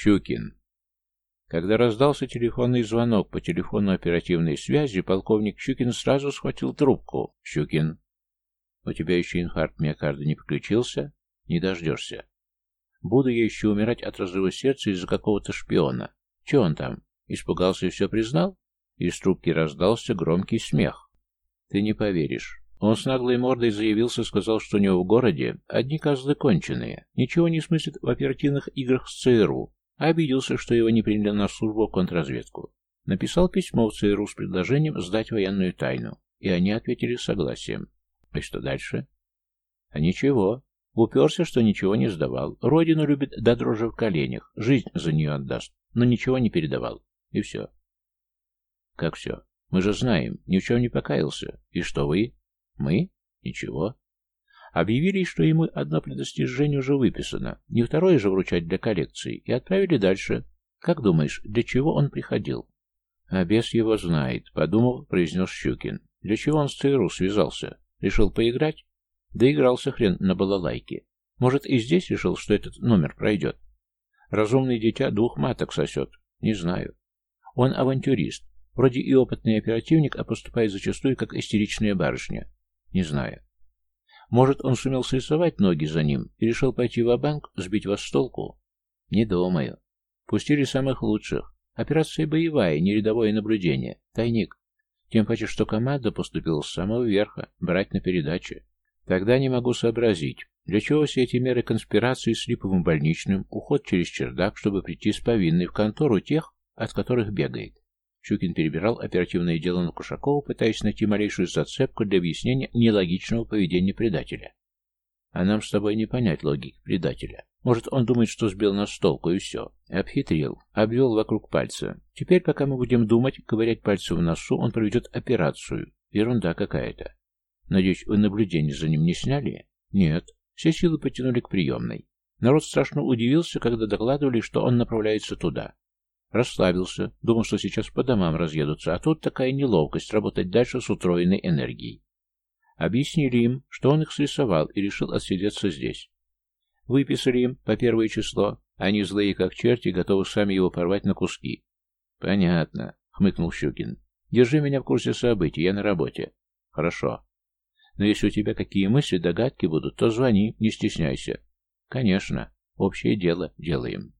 Щукин. Когда раздался телефонный звонок по телефону оперативной связи, полковник Щукин сразу схватил трубку. «Щукин, у тебя еще инфаркт миокарда не приключился? Не дождешься. Буду я еще умирать от разрыва сердца из-за какого-то шпиона. Че он там? Испугался и все признал?» Из трубки раздался громкий смех. «Ты не поверишь. Он с наглой мордой заявился, сказал, что у него в городе одни козлы конченые, ничего не смыслит в оперативных играх с ЦРУ, обиделся, что его не приняли на службу в контрразведку. Написал письмо в ЦРУ с предложением сдать военную тайну, и они ответили согласием. И что дальше? А ничего. Уперся, что ничего не сдавал. Родину любит до дрожи в коленях, жизнь за нее отдаст, но ничего не передавал. И все. Как все? Мы же знаем, ни в чем не покаялся. И что вы? Мы? Ничего. Объявили, что ему одно предостижение уже выписано, не второе же вручать для коллекции, и отправили дальше. Как думаешь, для чего он приходил? А бес его знает, подумал, произнес Щукин. Для чего он с ЦРУ связался? Решил поиграть? Доигрался хрен на балалайке. Может, и здесь решил, что этот номер пройдет? Разумный дитя двух маток сосет. Не знаю. Он авантюрист. Вроде и опытный оперативник, а поступает зачастую как истеричная барышня. Не знаю. Может, он сумел срисовать ноги за ним и решил пойти в банк сбить вас с толку? Не думаю. Пустили самых лучших. Операция боевая, не рядовое наблюдение. Тайник. Тем паче, что команда поступила с самого верха, брать на передаче. Тогда не могу сообразить, для чего все эти меры конспирации с липовым больничным, уход через чердак, чтобы прийти с повинной в контору тех, от которых бегает. Щукин перебирал оперативное дело на Кушакова, пытаясь найти малейшую зацепку для объяснения нелогичного поведения предателя. А нам с тобой не понять логики предателя. Может, он думает, что сбил нас с толку, и все. Обхитрил, обвел вокруг пальца. Теперь, пока мы будем думать, ковырять пальцем в носу, он проведет операцию. Ерунда какая-то. Надеюсь, вы наблюдение за ним не сняли? Нет. Все силы потянули к приемной. Народ страшно удивился, когда докладывали, что он направляется туда. Расслабился, думал, что сейчас по домам разъедутся, а тут такая неловкость работать дальше с утроенной энергией. Объяснили им, что он их срисовал и решил отсидеться здесь. Выписали им по первое число, они злые как черти, готовы сами его порвать на куски. «Понятно», — хмыкнул Щукин. «Держи меня в курсе событий, я на работе». «Хорошо. Но если у тебя какие мысли, догадки будут, то звони, не стесняйся». «Конечно. Общее дело делаем».